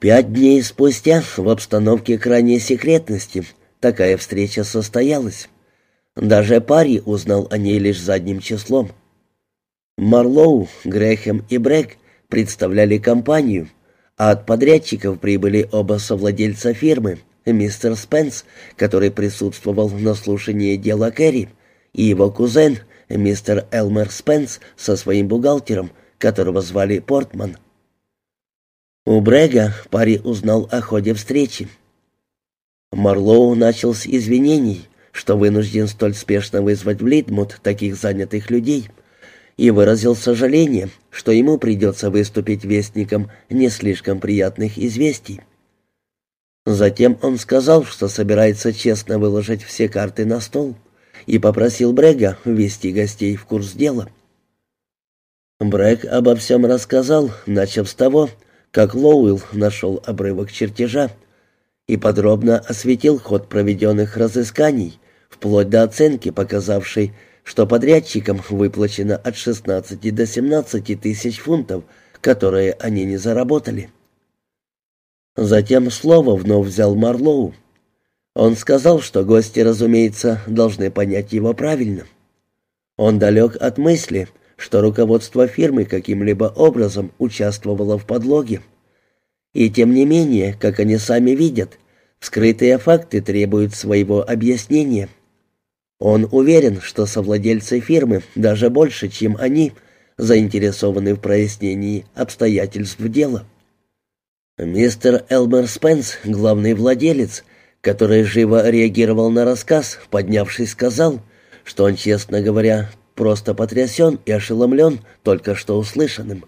Пять дней спустя в обстановке крайней секретности такая встреча состоялась. Даже Пари узнал о ней лишь задним числом. Марлоу, Грэхэм и Брэк представляли компанию, а от подрядчиков прибыли оба совладельца фирмы, мистер Спенс, который присутствовал на слушании дела Кэрри, и его кузен, мистер Элмер Спенс, со своим бухгалтером, которого звали Портман. У Брега Пари узнал о ходе встречи. Марлоу начал с извинений, что вынужден столь спешно вызвать в Литмут таких занятых людей, и выразил сожаление, что ему придется выступить вестником не слишком приятных известий. Затем он сказал, что собирается честно выложить все карты на стол, и попросил Брега ввести гостей в курс дела. Брег обо всем рассказал, начав с того, как Лоуэлл нашел обрывок чертежа и подробно осветил ход проведенных разысканий, вплоть до оценки, показавшей, что подрядчикам выплачено от 16 до 17 тысяч фунтов, которые они не заработали. Затем слово вновь взял Марлоу. Он сказал, что гости, разумеется, должны понять его правильно. Он далек от мысли, что руководство фирмы каким-либо образом участвовало в подлоге. И тем не менее, как они сами видят, скрытые факты требуют своего объяснения. Он уверен, что совладельцы фирмы, даже больше, чем они, заинтересованы в прояснении обстоятельств дела. Мистер Элмер Спенс, главный владелец, который живо реагировал на рассказ, поднявшись, сказал, что он, честно говоря, просто потрясен и ошеломлен только что услышанным.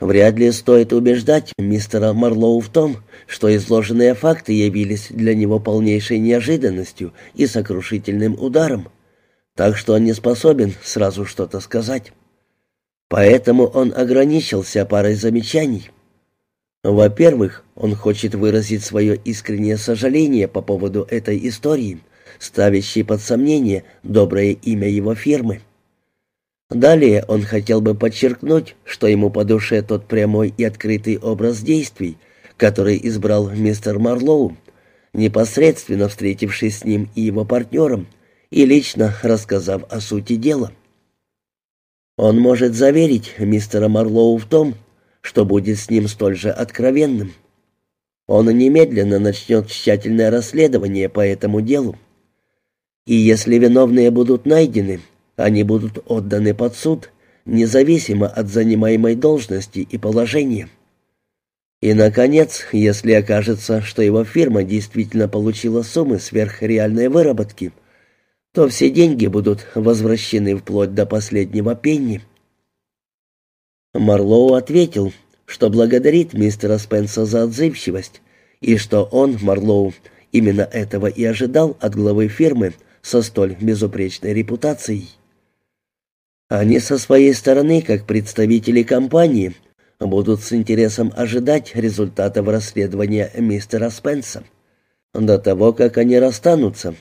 Вряд ли стоит убеждать мистера Марлоу в том, что изложенные факты явились для него полнейшей неожиданностью и сокрушительным ударом, так что он не способен сразу что-то сказать. Поэтому он ограничился парой замечаний. Во-первых, он хочет выразить свое искреннее сожаление по поводу этой истории – ставящий под сомнение доброе имя его фирмы. Далее он хотел бы подчеркнуть, что ему по душе тот прямой и открытый образ действий, который избрал мистер Марлоу, непосредственно встретившись с ним и его партнером, и лично рассказав о сути дела. Он может заверить мистера Марлоу в том, что будет с ним столь же откровенным. Он немедленно начнет тщательное расследование по этому делу. И если виновные будут найдены, они будут отданы под суд, независимо от занимаемой должности и положения. И, наконец, если окажется, что его фирма действительно получила суммы сверх реальной выработки, то все деньги будут возвращены вплоть до последнего пенни. Марлоу ответил, что благодарит мистера Спенса за отзывчивость, и что он, Марлоу, именно этого и ожидал от главы фирмы, со столь безупречной репутацией. Они со своей стороны, как представители компании, будут с интересом ожидать результатов расследования мистера Спенса. До того, как они расстанутся,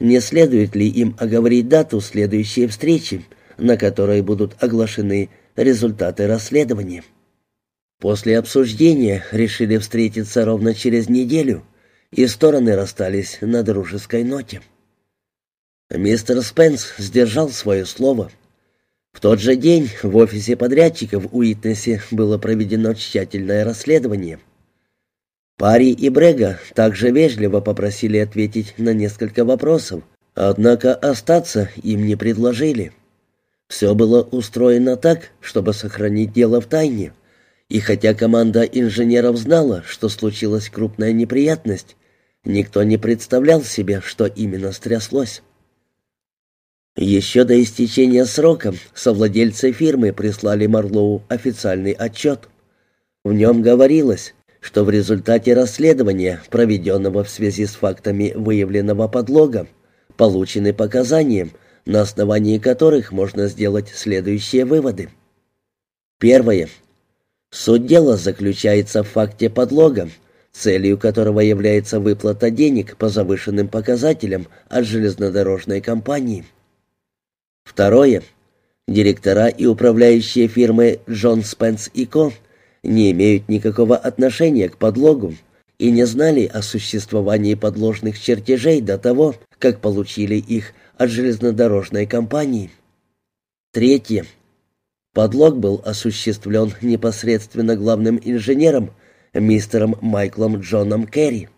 не следует ли им оговорить дату следующей встречи, на которой будут оглашены результаты расследования. После обсуждения решили встретиться ровно через неделю, и стороны расстались на дружеской ноте. Мистер Спенс сдержал свое слово. В тот же день в офисе подрядчиков в Уитнесе было проведено тщательное расследование. Пари и Брега также вежливо попросили ответить на несколько вопросов, однако остаться им не предложили. Все было устроено так, чтобы сохранить дело в тайне, и хотя команда инженеров знала, что случилась крупная неприятность, никто не представлял себе, что именно стряслось. Еще до истечения срока совладельцы фирмы прислали Марлоу официальный отчет. В нем говорилось, что в результате расследования, проведенного в связи с фактами выявленного подлога, получены показания, на основании которых можно сделать следующие выводы. Первое. Суть дела заключается в факте подлога, целью которого является выплата денег по завышенным показателям от железнодорожной компании – Второе. Директора и управляющие фирмы Джон Спенс и Ко не имеют никакого отношения к подлогу и не знали о существовании подложных чертежей до того, как получили их от железнодорожной компании. Третье. Подлог был осуществлен непосредственно главным инженером, мистером Майклом Джоном Керри.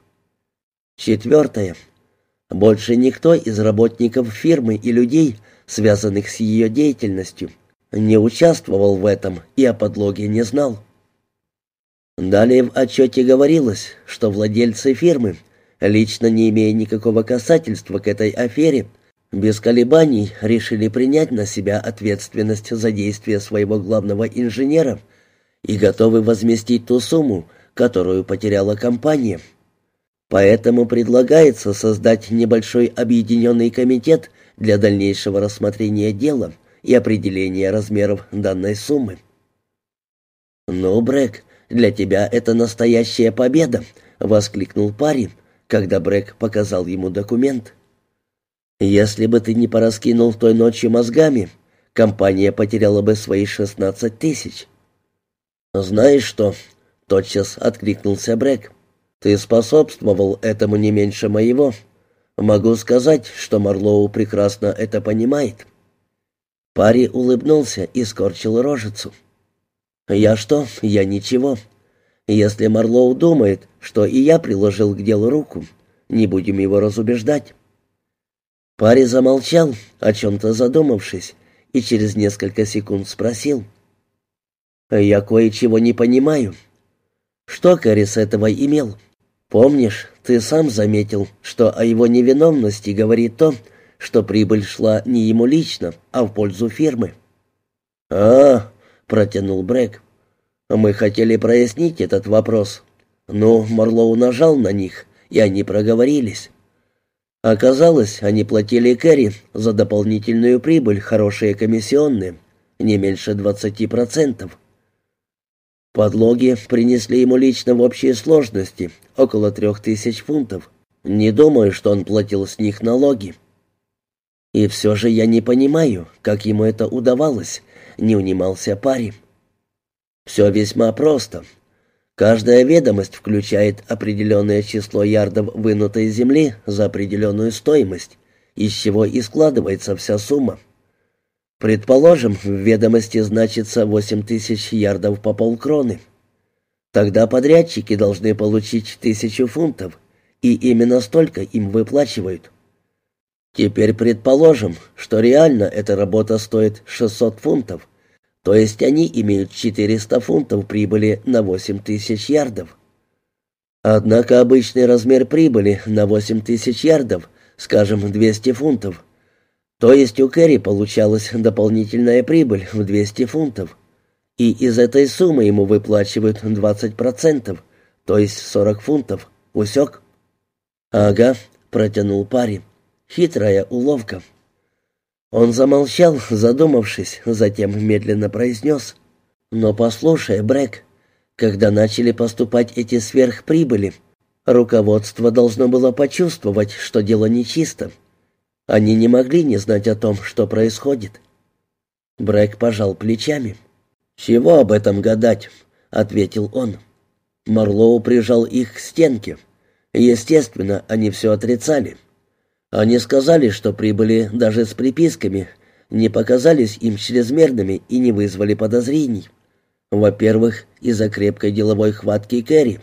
Четвертое. Больше никто из работников фирмы и людей, связанных с ее деятельностью, не участвовал в этом и о подлоге не знал. Далее в отчете говорилось, что владельцы фирмы, лично не имея никакого касательства к этой афере, без колебаний решили принять на себя ответственность за действия своего главного инженера и готовы возместить ту сумму, которую потеряла компания. Поэтому предлагается создать небольшой объединенный комитет для дальнейшего рассмотрения дела и определения размеров данной суммы. «Ну, Брэк, для тебя это настоящая победа!» — воскликнул парень, когда Брэк показал ему документ. «Если бы ты не пораскинул той ночью мозгами, компания потеряла бы свои шестнадцать тысяч». «Знаешь что?» — тотчас откликнулся Брэк. Ты способствовал этому не меньше моего. Могу сказать, что Марлоу прекрасно это понимает». Пари улыбнулся и скорчил рожицу. «Я что? Я ничего. Если Марлоу думает, что и я приложил к делу руку, не будем его разубеждать». Пари замолчал, о чем-то задумавшись, и через несколько секунд спросил. «Я кое-чего не понимаю. Что Кэрри с этого имел?» Помнишь, ты сам заметил, что о его невиновности говорит то, что прибыль шла не ему лично, а в пользу фирмы. А, протянул Брэк. Мы хотели прояснить этот вопрос. Но Марлоу нажал на них, и они проговорились. Оказалось, они платили Кэрри за дополнительную прибыль хорошие комиссионные, не меньше двадцати процентов. Подлоги принесли ему лично в общей сложности около трех тысяч фунтов. Не думаю, что он платил с них налоги. И все же я не понимаю, как ему это удавалось, не унимался парень. Все весьма просто. Каждая ведомость включает определенное число ярдов вынутой земли за определенную стоимость, из чего и складывается вся сумма. Предположим, в ведомости значится восемь тысяч ярдов по полкроны. Тогда подрядчики должны получить тысячу фунтов, и именно столько им выплачивают. Теперь предположим, что реально эта работа стоит 600 фунтов, то есть они имеют 400 фунтов прибыли на 8 тысяч ярдов. Однако обычный размер прибыли на 8 тысяч ярдов, скажем, 200 фунтов – то есть у Кэрри получалась дополнительная прибыль в 200 фунтов. И из этой суммы ему выплачивают 20%, то есть 40 фунтов. Усек? «Ага», — протянул парень. «Хитрая уловка». Он замолчал, задумавшись, затем медленно произнес. «Но послушай, Брэк, когда начали поступать эти сверхприбыли, руководство должно было почувствовать, что дело нечисто. Они не могли не знать о том, что происходит. Брэк пожал плечами. «Чего об этом гадать?» — ответил он. Марлоу прижал их к стенке. Естественно, они все отрицали. Они сказали, что прибыли даже с приписками, не показались им чрезмерными и не вызвали подозрений. Во-первых, из-за крепкой деловой хватки Кэрри,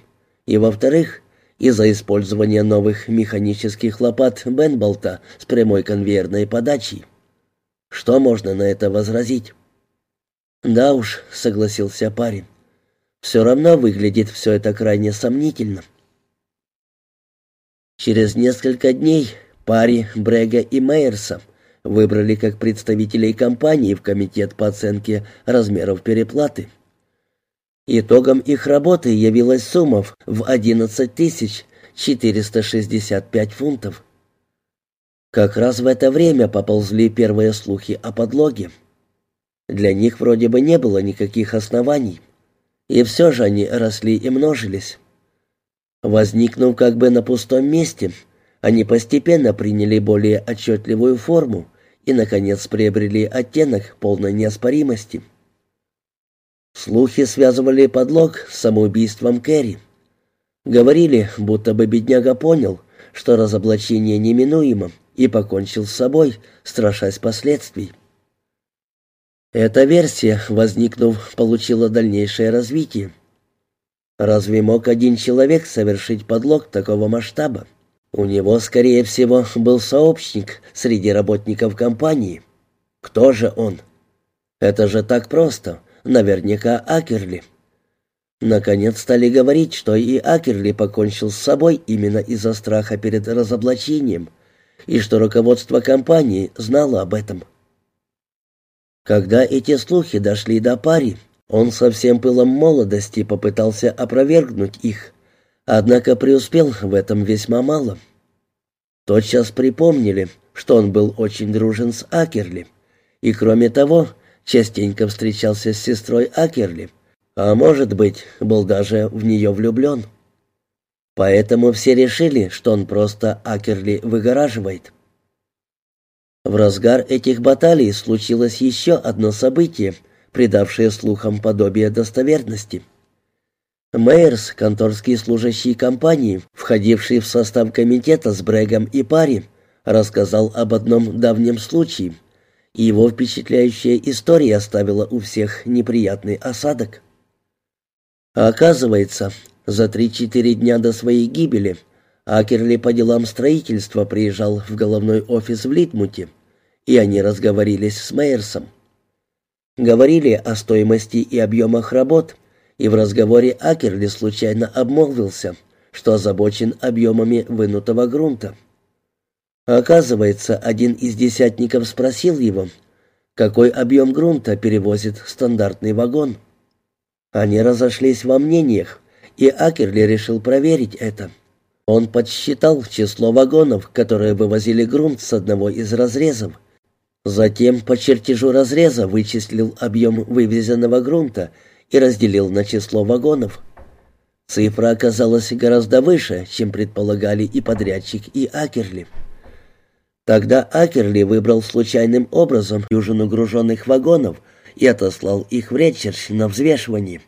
и во-вторых, из-за использования новых механических лопат Бенболта с прямой конвейерной подачей. Что можно на это возразить? «Да уж», — согласился парень, — «все равно выглядит все это крайне сомнительно». Через несколько дней Пари, Брега и Мейерса выбрали как представителей компании в комитет по оценке размеров переплаты. Итогом их работы явилась сумма в 11 тысяч 465 фунтов. Как раз в это время поползли первые слухи о подлоге. Для них вроде бы не было никаких оснований, и все же они росли и множились. Возникнув как бы на пустом месте, они постепенно приняли более отчетливую форму и, наконец, приобрели оттенок полной неоспоримости. Слухи связывали подлог с самоубийством Кэрри. Говорили, будто бы бедняга понял, что разоблачение неминуемо, и покончил с собой, страшась последствий. Эта версия, возникнув, получила дальнейшее развитие. Разве мог один человек совершить подлог такого масштаба? У него, скорее всего, был сообщник среди работников компании. Кто же он? Это же так просто. Наверняка Акерли. Наконец стали говорить, что и Акерли покончил с собой именно из-за страха перед разоблачением, и что руководство компании знало об этом. Когда эти слухи дошли до пари, он со всем пылом молодости попытался опровергнуть их, однако преуспел в этом весьма мало. Тотчас припомнили, что он был очень дружен с Акерли, и, кроме того, частенько встречался с сестрой Акерли, а может быть, был даже в нее влюблен. Поэтому все решили, что он просто Акерли выгораживает. В разгар этих баталий случилось еще одно событие, придавшее слухам подобие достоверности. Мейерс, конторский служащий компании, входивший в состав комитета с Брэгом и Пари, рассказал об одном давнем случае, и его впечатляющая история оставила у всех неприятный осадок. оказывается, за три-четыре дня до своей гибели Акерли по делам строительства приезжал в головной офис в Литмуте и они разговорились с Мейерсом. Говорили о стоимости и объемах работ, и в разговоре Акерли случайно обмолвился, что озабочен объемами вынутого грунта. Оказывается, один из десятников спросил его, какой объем грунта перевозит стандартный вагон. Они разошлись во мнениях, и Акерли решил проверить это. Он подсчитал число вагонов, которые вывозили грунт с одного из разрезов, Затем по чертежу разреза вычислил объем вывезенного грунта и разделил на число вагонов. Цифра оказалась гораздо выше, чем предполагали и подрядчик, и Акерли. Тогда Акерли выбрал случайным образом дюжину груженных вагонов и отослал их в Ретчерч на взвешивание.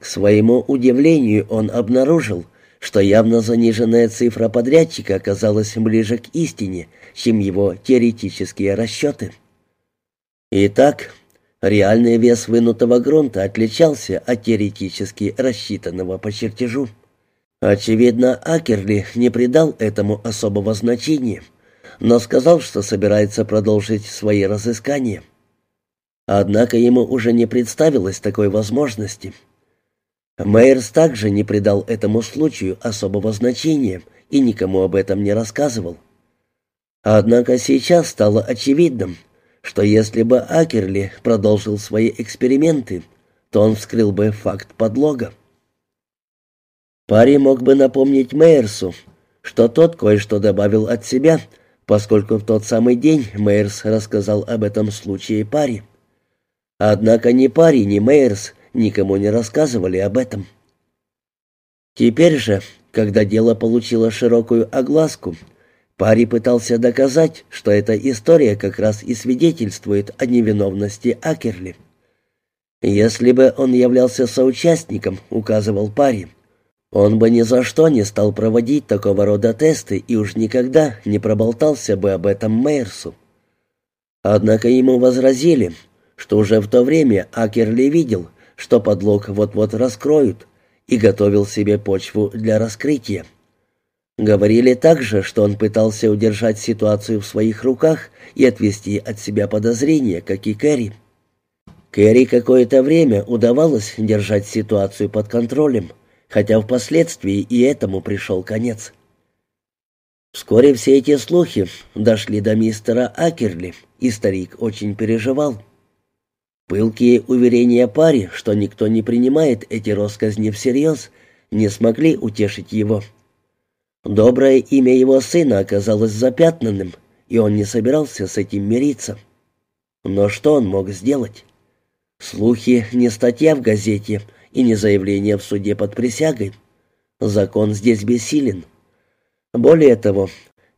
К своему удивлению он обнаружил, что явно заниженная цифра подрядчика оказалась ближе к истине, чем его теоретические расчеты. Итак, реальный вес вынутого грунта отличался от теоретически рассчитанного по чертежу. Очевидно, Акерли не придал этому особого значения, но сказал, что собирается продолжить свои разыскания. Однако ему уже не представилось такой возможности — Мейерс также не придал этому случаю особого значения и никому об этом не рассказывал. Однако сейчас стало очевидным, что если бы Акерли продолжил свои эксперименты, то он вскрыл бы факт подлога. Парень мог бы напомнить Мейерсу, что тот кое-что добавил от себя, поскольку в тот самый день Мейерс рассказал об этом случае паре. Однако ни парень, ни Мейерс никому не рассказывали об этом. Теперь же, когда дело получило широкую огласку, Пари пытался доказать, что эта история как раз и свидетельствует о невиновности Акерли. Если бы он являлся соучастником, указывал Пари, он бы ни за что не стал проводить такого рода тесты и уж никогда не проболтался бы об этом Мейерсу. Однако ему возразили, что уже в то время Акерли видел, что подлог вот-вот раскроют, и готовил себе почву для раскрытия. Говорили также, что он пытался удержать ситуацию в своих руках и отвести от себя подозрения, как и Кэрри. Кэрри какое-то время удавалось держать ситуацию под контролем, хотя впоследствии и этому пришел конец. Вскоре все эти слухи дошли до мистера Акерли, и старик очень переживал. Пылкие уверения паре, что никто не принимает эти россказни всерьез, не смогли утешить его. Доброе имя его сына оказалось запятнанным, и он не собирался с этим мириться. Но что он мог сделать? Слухи не статья в газете и не заявление в суде под присягой. Закон здесь бессилен. Более того,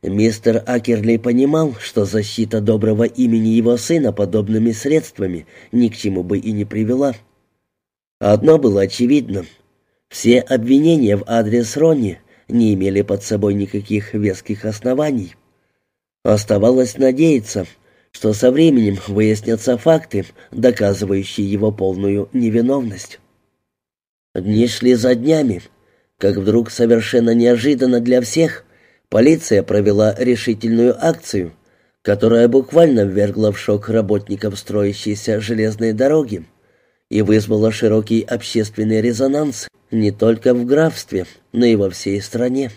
Мистер Акерли понимал, что защита доброго имени его сына подобными средствами ни к чему бы и не привела. Одно было очевидно. Все обвинения в адрес Ронни не имели под собой никаких веских оснований. Оставалось надеяться, что со временем выяснятся факты, доказывающие его полную невиновность. Дни шли за днями, как вдруг совершенно неожиданно для всех полиция провела решительную акцию, которая буквально ввергла в шок работников строящейся железной дороги и вызвала широкий общественный резонанс не только в графстве, но и во всей стране.